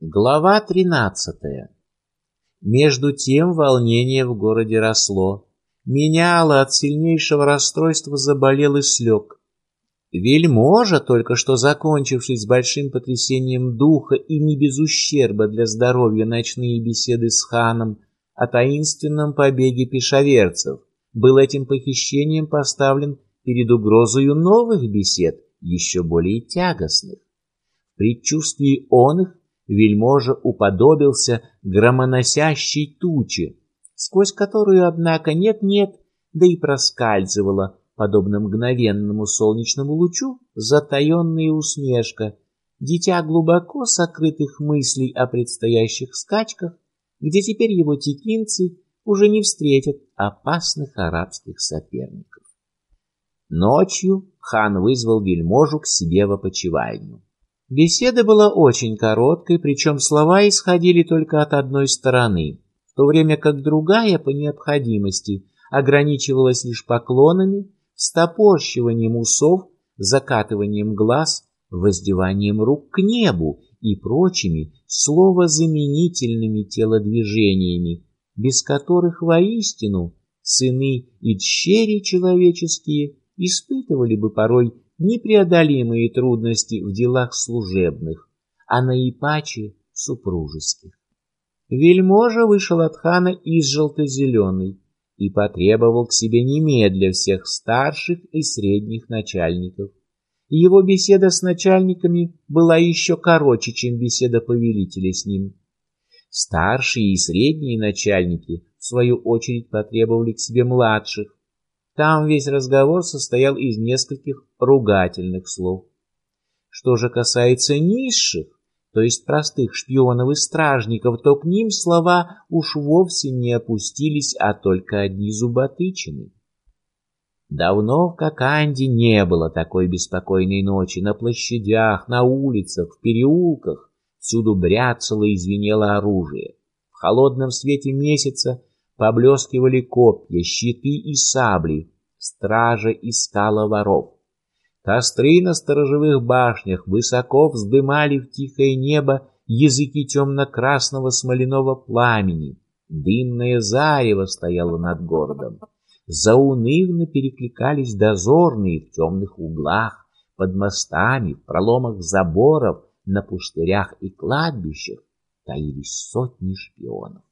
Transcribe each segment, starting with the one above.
Глава 13. Между тем волнение в городе росло. Меняло от сильнейшего расстройства заболел и слег. Вельможа, только что закончивший с большим потрясением духа и не без ущерба для здоровья ночные беседы с ханом о таинственном побеге пешаверцев, был этим похищением поставлен перед угрозою новых бесед, еще более тягостных. В предчувствии он их вельможа уподобился громоносящей туче, сквозь которую, однако, нет-нет, да и проскальзывала, подобно мгновенному солнечному лучу, затаенная усмешка, дитя глубоко сокрытых мыслей о предстоящих скачках, где теперь его текинцы уже не встретят опасных арабских соперников. Ночью хан вызвал вельможу к себе в опочивальню. Беседа была очень короткой, причем слова исходили только от одной стороны, в то время как другая, по необходимости, ограничивалась лишь поклонами, стопорщиванием усов, закатыванием глаз, воздеванием рук к небу и прочими словозаменительными телодвижениями, без которых воистину сыны и дщери человеческие испытывали бы порой непреодолимые трудности в делах служебных, а наипаче супружеских. Вельможа вышел от хана из желто-зеленой и потребовал к себе немедля всех старших и средних начальников. Его беседа с начальниками была еще короче, чем беседа повелителя с ним. Старшие и средние начальники, в свою очередь, потребовали к себе младших, там весь разговор состоял из нескольких ругательных слов. Что же касается низших, то есть простых шпионов и стражников, то к ним слова уж вовсе не опустились, а только одни зуботычины. Давно в Коканде не было такой беспокойной ночи. На площадях, на улицах, в переулках всюду бряцало и звенело оружие. В холодном свете месяца Поблескивали копья, щиты и сабли. Стража искала воров. Костры на сторожевых башнях высоко вздымали в тихое небо языки темно-красного смоляного пламени. Дымное зарево стояло над городом. Заунывно перекликались дозорные в темных углах, под мостами, в проломах заборов, на пустырях и кладбищах таились сотни шпионов.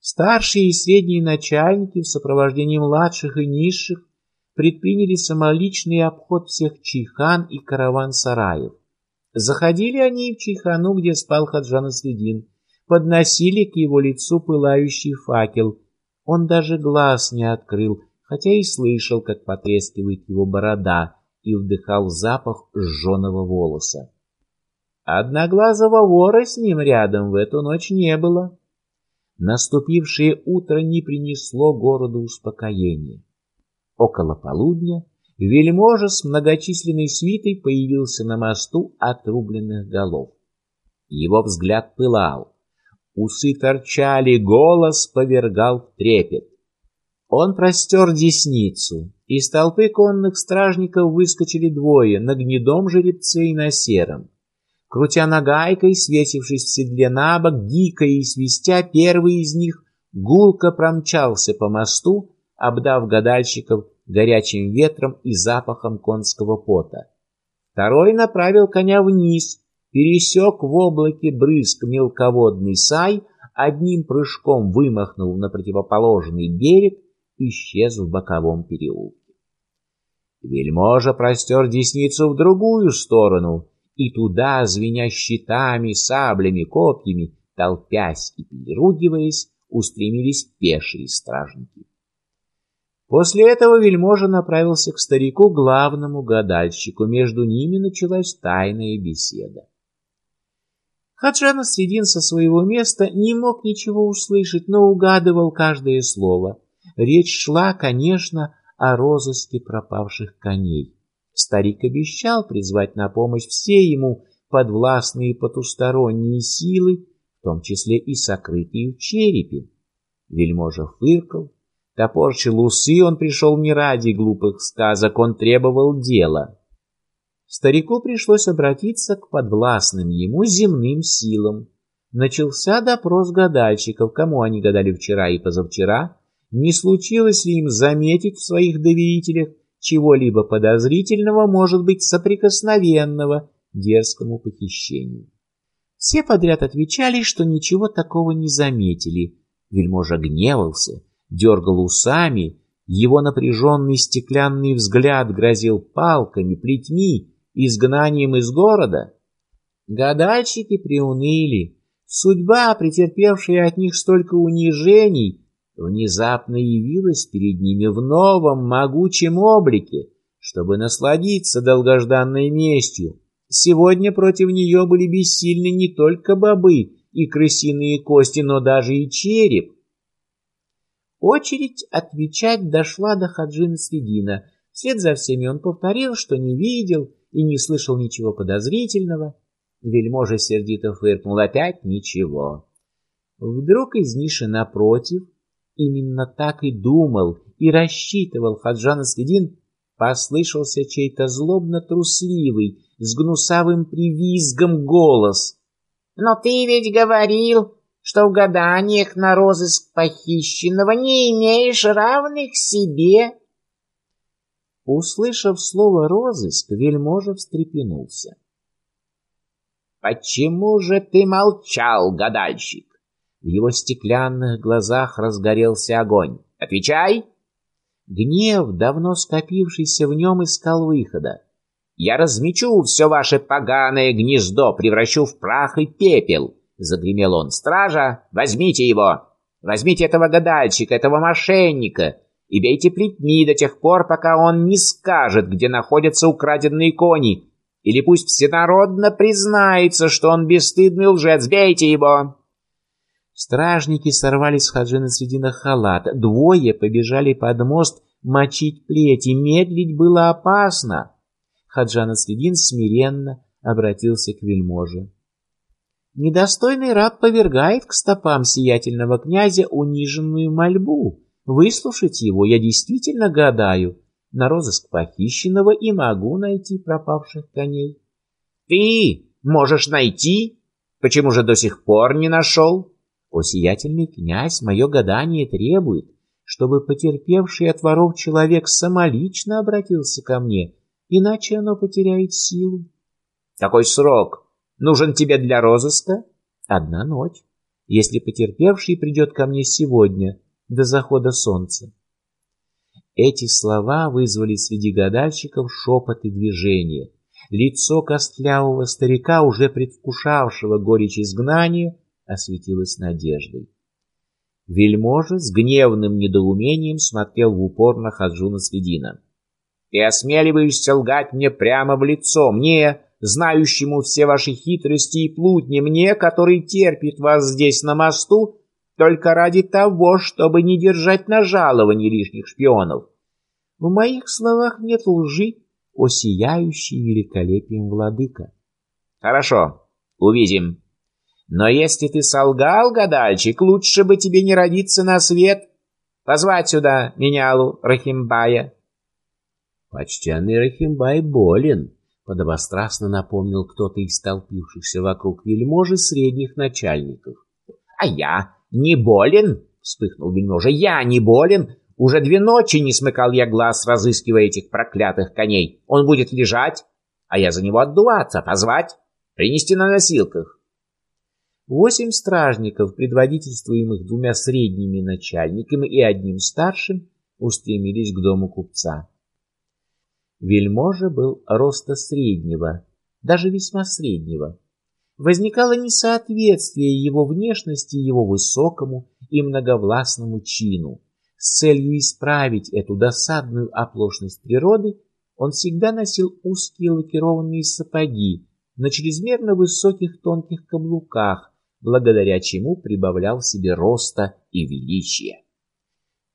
Старшие и средние начальники в сопровождении младших и низших предприняли самоличный обход всех чайхан и караван-сараев. Заходили они в чайхану, где спал Хаджан Следин, подносили к его лицу пылающий факел. Он даже глаз не открыл, хотя и слышал, как потрескивает его борода, и вдыхал запах сжженного волоса. Одноглазого вора с ним рядом в эту ночь не было. Наступившее утро не принесло городу успокоения. Около полудня вельможа с многочисленной свитой появился на мосту отрубленных голов. Его взгляд пылал, усы торчали, голос повергал в трепет. Он простер десницу. Из толпы конных стражников выскочили двое, на гнедом жеребце и на сером. Крутя нагайкой, свесившись в седле на бок, дико и свистя, первый из них гулко промчался по мосту, обдав гадальщиков горячим ветром и запахом конского пота. Второй направил коня вниз, пересек в облаке брызг мелководный сай, одним прыжком вымахнул на противоположный берег, исчез в боковом переулке. Вельможа простер десницу в другую сторону — и туда, звеня щитами, саблями, копьями, толпясь и переругиваясь, устремились пешие стражники. После этого вельможа направился к старику, главному гадальщику. Между ними началась тайная беседа. Хаджан Средин со своего места не мог ничего услышать, но угадывал каждое слово. Речь шла, конечно, о розыске пропавших коней. Старик обещал призвать на помощь все ему подвластные потусторонние силы, в том числе и сокрытые в черепе. Вельможа фыркал, топорщил усы, он пришел не ради глупых сказок, он требовал дела. Старику пришлось обратиться к подвластным ему земным силам. Начался допрос гадальщиков, кому они гадали вчера и позавчера, не случилось ли им заметить в своих доверителях чего-либо подозрительного, может быть, соприкосновенного дерзкому похищению. Все подряд отвечали, что ничего такого не заметили. Вельможа гневался, дергал усами, его напряженный стеклянный взгляд грозил палками, плетьми, изгнанием из города. Гадальщики приуныли. Судьба, претерпевшая от них столько унижений, внезапно явилась перед ними в новом могучем облике, чтобы насладиться долгожданной местью. Сегодня против нее были бессильны не только бобы и крысиные кости, но даже и череп. Очередь отвечать дошла до Хаджина Средина. Вслед за всеми он повторил, что не видел и не слышал ничего подозрительного. Вельможа сердито фыркнул опять ничего. Вдруг из ниши напротив Именно так и думал и рассчитывал Хаджан Следин, послышался чей-то злобно-трусливый, с гнусавым привизгом голос. «Но ты ведь говорил, что в гаданиях на розыск похищенного не имеешь равных себе!» Услышав слово «розыск», вельможа встрепенулся. «Почему же ты молчал, гадальщик?» В его стеклянных глазах разгорелся огонь. «Отвечай!» Гнев, давно скопившийся в нем, искал выхода. «Я размечу все ваше поганое гнездо, превращу в прах и пепел!» — загремел он. «Стража, возьмите его! Возьмите этого гадальщика, этого мошенника, и бейте плетьми до тех пор, пока он не скажет, где находятся украденные кони, или пусть всенародно признается, что он бесстыдный лжец. Бейте его!» Стражники сорвали с Хаджина Средина халат. Двое побежали под мост мочить плети. Медлить было опасно. Хаджан Средин смиренно обратился к вельможе. Недостойный раб повергает к стопам сиятельного князя униженную мольбу. Выслушать его я действительно гадаю. На розыск похищенного и могу найти пропавших коней. Ты можешь найти? Почему же до сих пор не нашел? О, сиятельный князь, мое гадание требует, чтобы потерпевший от воров человек самолично обратился ко мне, иначе оно потеряет силу. Какой срок нужен тебе для розыска? Одна ночь, если потерпевший придет ко мне сегодня, до захода солнца. Эти слова вызвали среди гадальщиков шепот и движение. Лицо костлявого старика, уже предвкушавшего горечь изгнания, осветилась надеждой. Вельможа с гневным недоумением смотрел в упор на Хаджуна Следина. «Ты осмеливаешься лгать мне прямо в лицо, мне, знающему все ваши хитрости и плутни, мне, который терпит вас здесь на мосту, только ради того, чтобы не держать на жаловании лишних шпионов. В моих словах нет лжи, о сияющий великолепием владыка. Хорошо, увидим. Но если ты солгал, гадальчик, лучше бы тебе не родиться на свет. Позвать сюда менялу Рахимбая. Почтенный Рахимбай болен, подобострастно напомнил кто-то из толпившихся вокруг вельможи средних начальников. А я не болен, вспыхнул вельможа, я не болен. Уже две ночи не смыкал я глаз, разыскивая этих проклятых коней. Он будет лежать, а я за него отдуваться, позвать, принести на носилках. Восемь стражников, предводительствуемых двумя средними начальниками и одним старшим, устремились к дому купца. Вельможа был роста среднего, даже весьма среднего. Возникало несоответствие его внешности его высокому и многовластному чину. С целью исправить эту досадную оплошность природы он всегда носил узкие лакированные сапоги на чрезмерно высоких тонких каблуках, благодаря чему прибавлял себе роста и величия.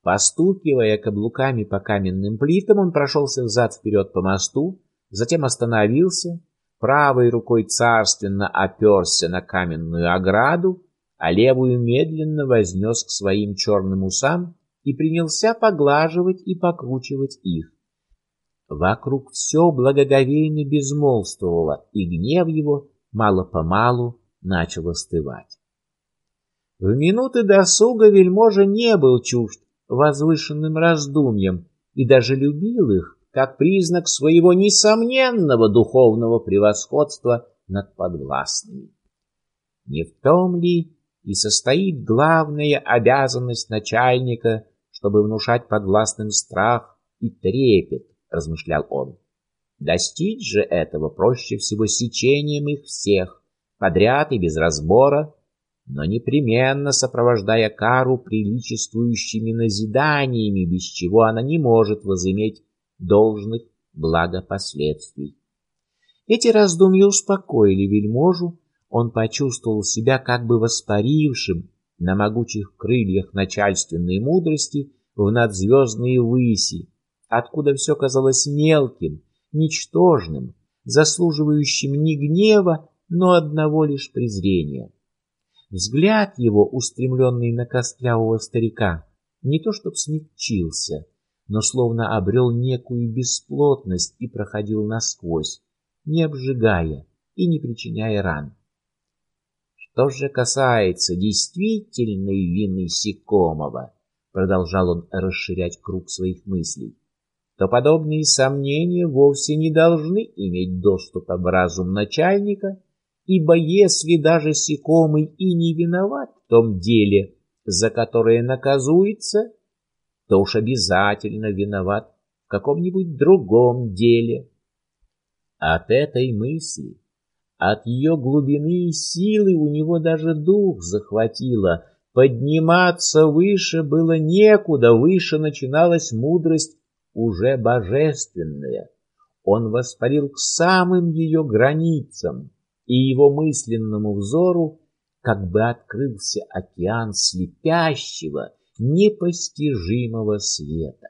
Постукивая каблуками по каменным плитам, он прошелся взад-вперед по мосту, затем остановился, правой рукой царственно оперся на каменную ограду, а левую медленно вознес к своим черным усам и принялся поглаживать и покручивать их. Вокруг все благоговейно безмолвствовало, и гнев его мало-помалу начал остывать. В минуты досуга вельможа не был чужд возвышенным раздумьям и даже любил их как признак своего несомненного духовного превосходства над подвластными. Не в том ли и состоит главная обязанность начальника, чтобы внушать подвластным страх и трепет, размышлял он. Достичь же этого проще всего сечением их всех, подряд и без разбора, но непременно сопровождая кару приличествующими назиданиями, без чего она не может возыметь должных благопоследствий. Эти раздумья успокоили вельможу, он почувствовал себя как бы воспарившим на могучих крыльях начальственной мудрости в надзвездные выси, откуда все казалось мелким, ничтожным, заслуживающим не гнева, но одного лишь презрения. Взгляд его, устремленный на костлявого старика, не то чтоб смягчился, но словно обрел некую бесплотность и проходил насквозь, не обжигая и не причиняя ран. Что же касается действительной вины Сикомова, продолжал он расширять круг своих мыслей, то подобные сомнения вовсе не должны иметь доступа в разум начальника, ибо если даже Сикомый и не виноват в том деле, за которое наказуется, то уж обязательно виноват в каком-нибудь другом деле. От этой мысли, от ее глубины и силы у него даже дух захватило. Подниматься выше было некуда, выше начиналась мудрость уже божественная. Он воспарил к самым ее границам, и его мысленному взору как бы открылся океан слепящего, непостижимого света.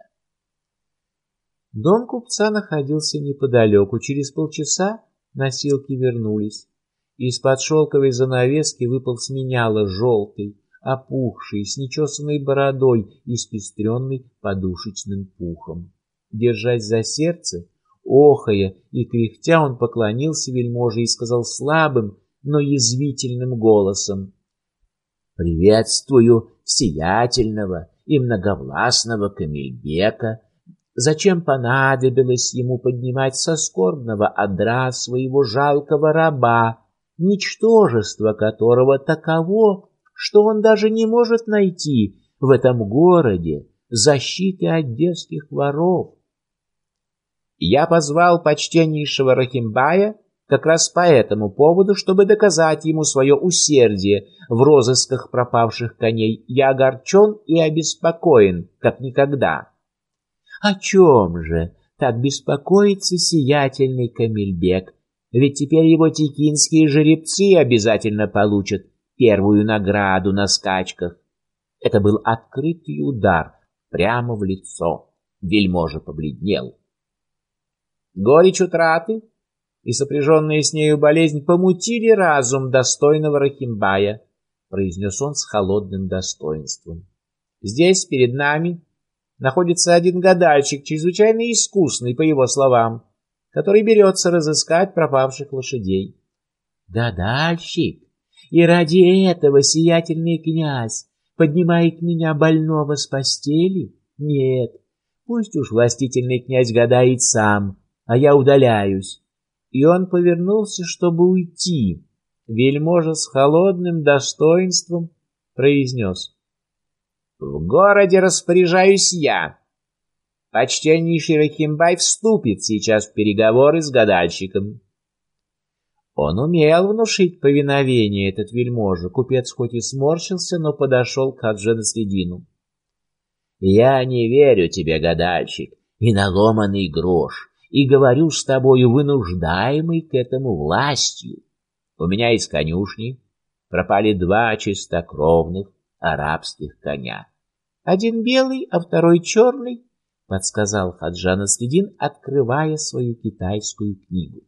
Дом купца находился неподалеку. Через полчаса носилки вернулись. Из-под шелковой занавески выпал сменяла желтый, опухший, с нечесанной бородой и спестренный подушечным пухом. Держась за сердце, охая и кряхтя, он поклонился вельможе и сказал слабым, но язвительным голосом. «Приветствую сиятельного и многовластного Камильбека, Зачем понадобилось ему поднимать со скорбного одра своего жалкого раба, ничтожество которого таково, что он даже не может найти в этом городе защиты от детских воров. Я позвал почтеннейшего Рахимбая как раз по этому поводу, чтобы доказать ему свое усердие в розысках пропавших коней. Я огорчен и обеспокоен, как никогда. О чем же так беспокоится сиятельный Камильбек? Ведь теперь его текинские жеребцы обязательно получат первую награду на скачках. Это был открытый удар прямо в лицо. Вельможа побледнел. Горечь утраты и сопряженная с нею болезнь помутили разум достойного Рахимбая, произнес он с холодным достоинством. Здесь, перед нами, находится один гадальщик, чрезвычайно искусный, по его словам, который берется разыскать пропавших лошадей. Гадальщик? И ради этого сиятельный князь поднимает меня больного с постели? Нет, пусть уж властительный князь гадает сам, а я удаляюсь. И он повернулся, чтобы уйти. Вельможа с холодным достоинством произнес — в городе распоряжаюсь я. Почтеннейший Рахимбай вступит сейчас в переговоры с гадальщиком. Он умел внушить повиновение, этот вельможа. Купец хоть и сморщился, но подошел к Хаджи «Я не верю тебе, гадальщик, и наломанный грош, и говорю с тобою вынуждаемый к этому властью. У меня из конюшни пропали два чистокровных, арабских коня. Один белый, а второй черный, подсказал Хаджан Следин, открывая свою китайскую книгу.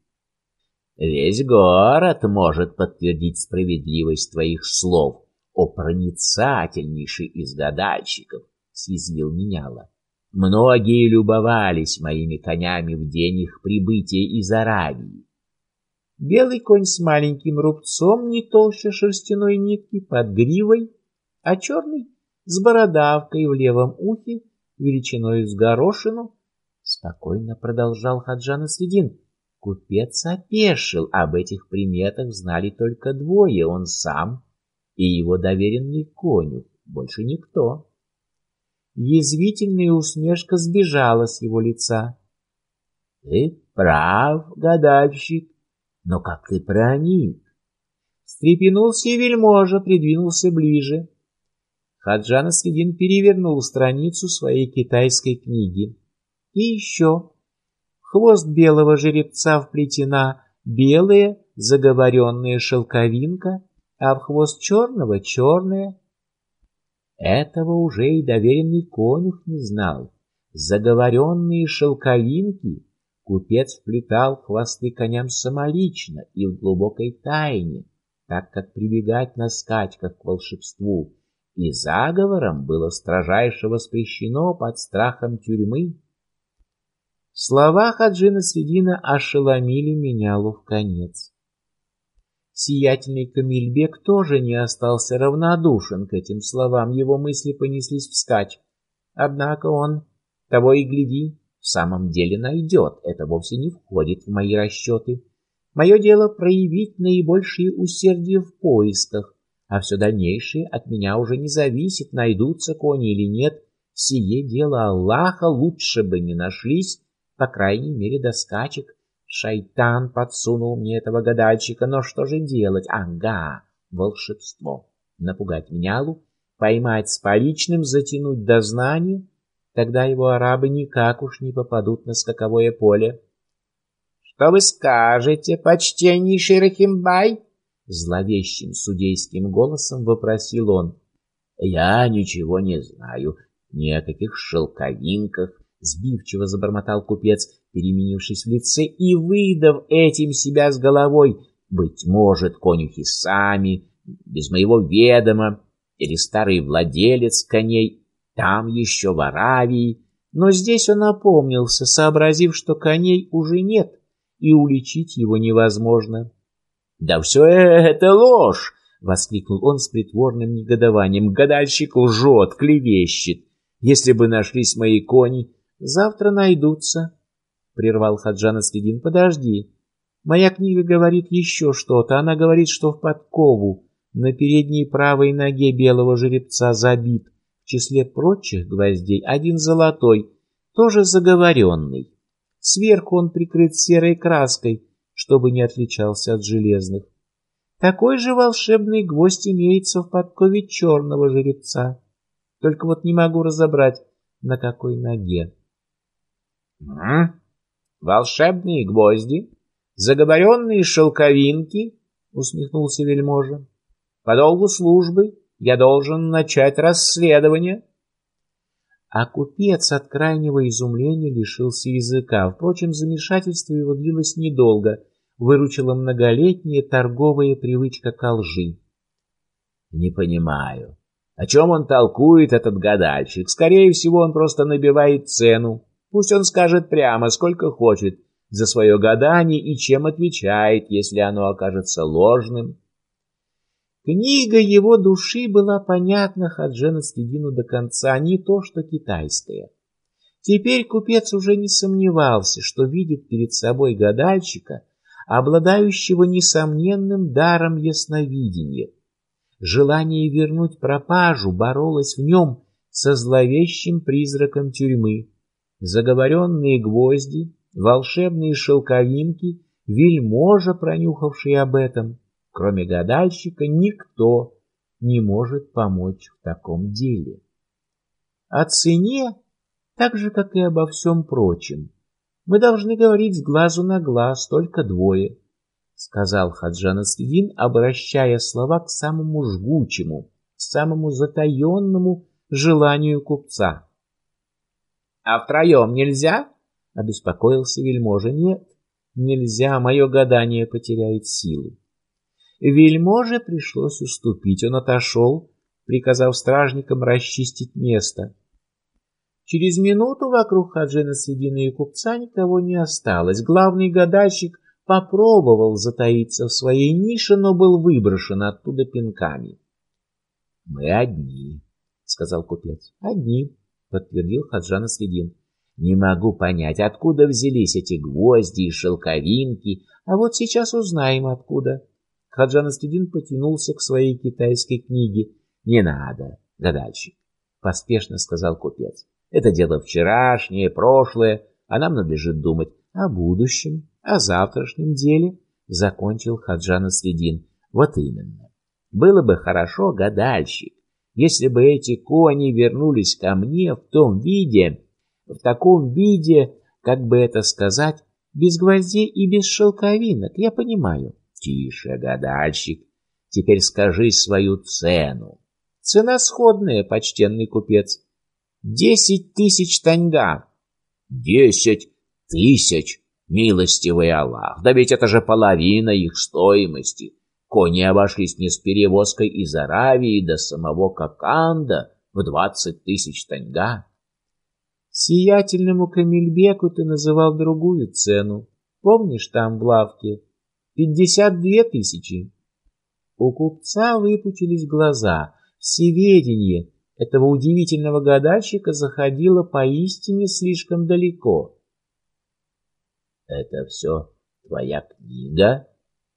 Весь город может подтвердить справедливость твоих слов, о проницательнейший из гадальщиков, съязвил меняла. Многие любовались моими конями в день их прибытия из Аравии. Белый конь с маленьким рубцом не толще шерстяной нитки под гривой, а черный с бородавкой в левом ухе величиной с горошину, спокойно продолжал Хаджан Средин. Купец опешил, об этих приметах знали только двое, он сам и его доверенный конюх, больше никто. Язвительная усмешка сбежала с его лица. — Ты прав, гадальщик, но как ты проник? Встрепенулся и вельможа, придвинулся ближе. Хаджан Асвидин перевернул страницу своей китайской книги. И еще. Хвост белого жеребца вплетена белая заговоренная шелковинка, а в хвост черного черная. Этого уже и доверенный конюх не знал. Заговоренные шелковинки Купец вплетал хвосты коням самолично и в глубокой тайне, так как прибегать на скачках к волшебству и заговором было строжайше воспрещено под страхом тюрьмы. Слова Хаджина Средина ошеломили меня конец. Сиятельный Камильбек тоже не остался равнодушен к этим словам, его мысли понеслись вскачь. Однако он, того и гляди, в самом деле найдет. Это вовсе не входит в мои расчеты. Мое дело проявить наибольшее усердие в поисках, а все дальнейшее от меня уже не зависит, найдутся кони или нет. Сие дело Аллаха лучше бы не нашлись, по крайней мере, до скачек. Шайтан подсунул мне этого гадальщика, но что же делать? Ага, волшебство. Напугать менялу, поймать с поличным, затянуть дознание, Тогда его арабы никак уж не попадут на скаковое поле. — Что вы скажете, почтеннейший Рахимбай? — зловещим судейским голосом вопросил он. — Я ничего не знаю, ни о каких шелковинках, — сбивчиво забормотал купец, переменившись в лице и выдав этим себя с головой. Быть может, конюхи сами, без моего ведома, или старый владелец коней там еще в Аравии, но здесь он опомнился, сообразив, что коней уже нет, и уличить его невозможно. «Да все это ложь!» — воскликнул он с притворным негодованием. «Гадальщик лжет, клевещет. Если бы нашлись мои кони, завтра найдутся». Прервал Хаджан Следин. «Подожди. Моя книга говорит еще что-то. Она говорит, что в подкову на передней правой ноге белого жеребца забит числе прочих гвоздей один золотой, тоже заговоренный. Сверху он прикрыт серой краской, чтобы не отличался от железных. Такой же волшебный гвоздь имеется в подкове черного жеребца. Только вот не могу разобрать, на какой ноге. — Волшебные гвозди, заговоренные шелковинки, — усмехнулся вельможа. — По долгу службы я должен начать расследование. А купец от крайнего изумления лишился языка. Впрочем, замешательство его длилось недолго. Выручила многолетняя торговая привычка ко лжи. Не понимаю. О чем он толкует, этот гадальщик? Скорее всего, он просто набивает цену. Пусть он скажет прямо, сколько хочет за свое гадание и чем отвечает, если оно окажется ложным. Книга его души была понятна Хаджена Следину до конца, не то что китайская. Теперь купец уже не сомневался, что видит перед собой гадальщика, обладающего несомненным даром ясновидения. Желание вернуть пропажу боролось в нем со зловещим призраком тюрьмы. Заговоренные гвозди, волшебные шелковинки, вельможа, пронюхавший об этом, Кроме гадальщика никто не может помочь в таком деле. О цене, так же, как и обо всем прочем, мы должны говорить с глазу на глаз, только двое, — сказал Хаджан Асвидин, обращая слова к самому жгучему, самому затаенному желанию купца. — А втроем нельзя? — обеспокоился вельможа. — Нет, нельзя, мое гадание потеряет силу. Вельможе пришлось уступить. Он отошел, приказав стражникам расчистить место. Через минуту вокруг Хаджина Средины и купца никого не осталось. Главный гадальщик попробовал затаиться в своей нише, но был выброшен оттуда пинками. — Мы одни, — сказал купец. — Одни, — подтвердил Хаджан Следин. — Не могу понять, откуда взялись эти гвозди и шелковинки, а вот сейчас узнаем, откуда. Хаджан Следин потянулся к своей китайской книге. — Не надо, гадальщик, — поспешно сказал купец. — Это дело вчерашнее, прошлое, а нам надлежит думать о будущем, о завтрашнем деле, — закончил Хаджан Следин. — Вот именно. Было бы хорошо, гадальщик, если бы эти кони вернулись ко мне в том виде, в таком виде, как бы это сказать, без гвоздей и без шелковинок, я понимаю. Тише, гадальщик, теперь скажи свою цену. Цена сходная, почтенный купец. Десять тысяч таньга. Десять тысяч, милостивый Аллах, да ведь это же половина их стоимости. Кони обошлись не с перевозкой из Аравии до самого Коканда в двадцать тысяч таньга. Сиятельному Камильбеку ты называл другую цену. Помнишь там в лавке? Пятьдесят две тысячи. У купца выпучились глаза. Всеведение этого удивительного гадальщика заходило поистине слишком далеко. — Это все твоя книга?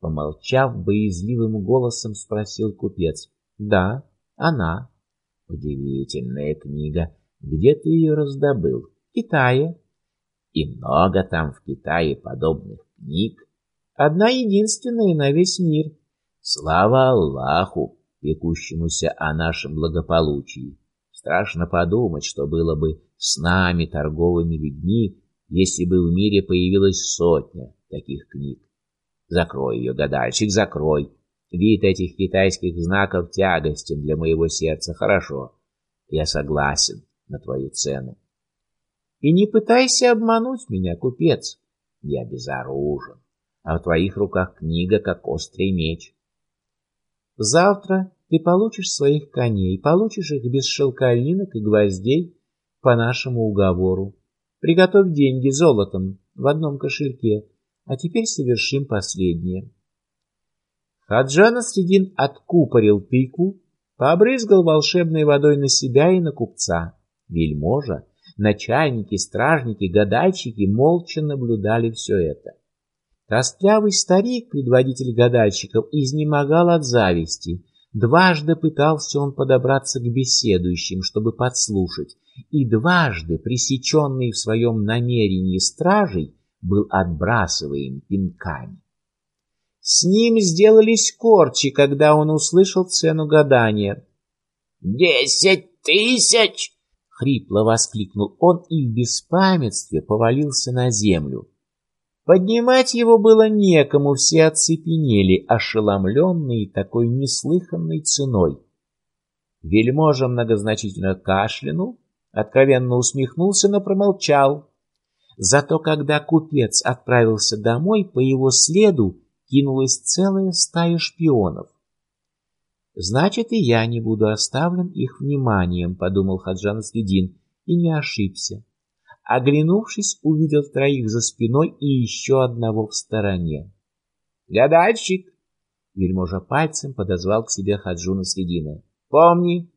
Помолчав, боязливым голосом спросил купец. «Да, она». «Удивительная книга. Где ты ее раздобыл?» «В Китае». «И много там в Китае подобных книг?» «Одна единственная на весь мир». «Слава Аллаху, пекущемуся о нашем благополучии! Страшно подумать, что было бы с нами, торговыми людьми, если бы в мире появилась сотня таких книг. Закрой ее, гадальщик, закрой. Вид этих китайских знаков тягостен для моего сердца. Хорошо, я согласен на твою цену. И не пытайся обмануть меня, купец. Я безоружен, а в твоих руках книга, как острый меч. Завтра ты получишь своих коней, получишь их без шелковинок и гвоздей по нашему уговору. Приготовь деньги золотом в одном кошельке, а теперь совершим последнее. Хаджан Средин откупорил тыкву, побрызгал волшебной водой на себя и на купца. Вельможа, начальники, стражники, гадальщики молча наблюдали все это. Костлявый старик, предводитель гадальщиков, изнемогал от зависти. Дважды пытался он подобраться к беседующим, чтобы подслушать, и дважды, пресеченный в своем намерении стражей, был отбрасываем пинками. С ним сделались корчи, когда он услышал цену гадания. «Десять тысяч!» — хрипло воскликнул он и в беспамятстве повалился на землю. Поднимать его было некому, все оцепенели, ошеломленные такой неслыханной ценой. Вельможа многозначительно кашлянул, откровенно усмехнулся, но промолчал. Зато когда купец отправился домой, по его следу кинулась целая стая шпионов. «Значит, и я не буду оставлен их вниманием», — подумал Хаджан Следин, и не ошибся. Оглянувшись, увидел троих за спиной и еще одного в стороне. «Гадальщик!» — вельможа пальцем подозвал к себе Хаджуна Следина. «Помни,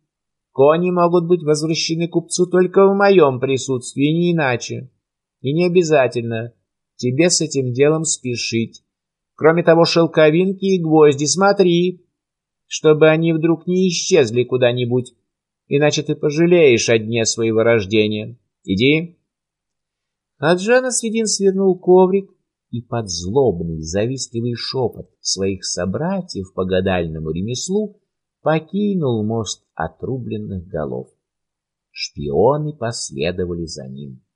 кони могут быть возвращены купцу только в моем присутствии, не иначе». И не обязательно тебе с этим делом спешить. Кроме того, шелковинки и гвозди смотри, чтобы они вдруг не исчезли куда-нибудь, иначе ты пожалеешь о дне своего рождения. Иди. Аджана Средин свернул коврик и под злобный, завистливый шепот своих собратьев по гадальному ремеслу покинул мост отрубленных голов. Шпионы последовали за ним.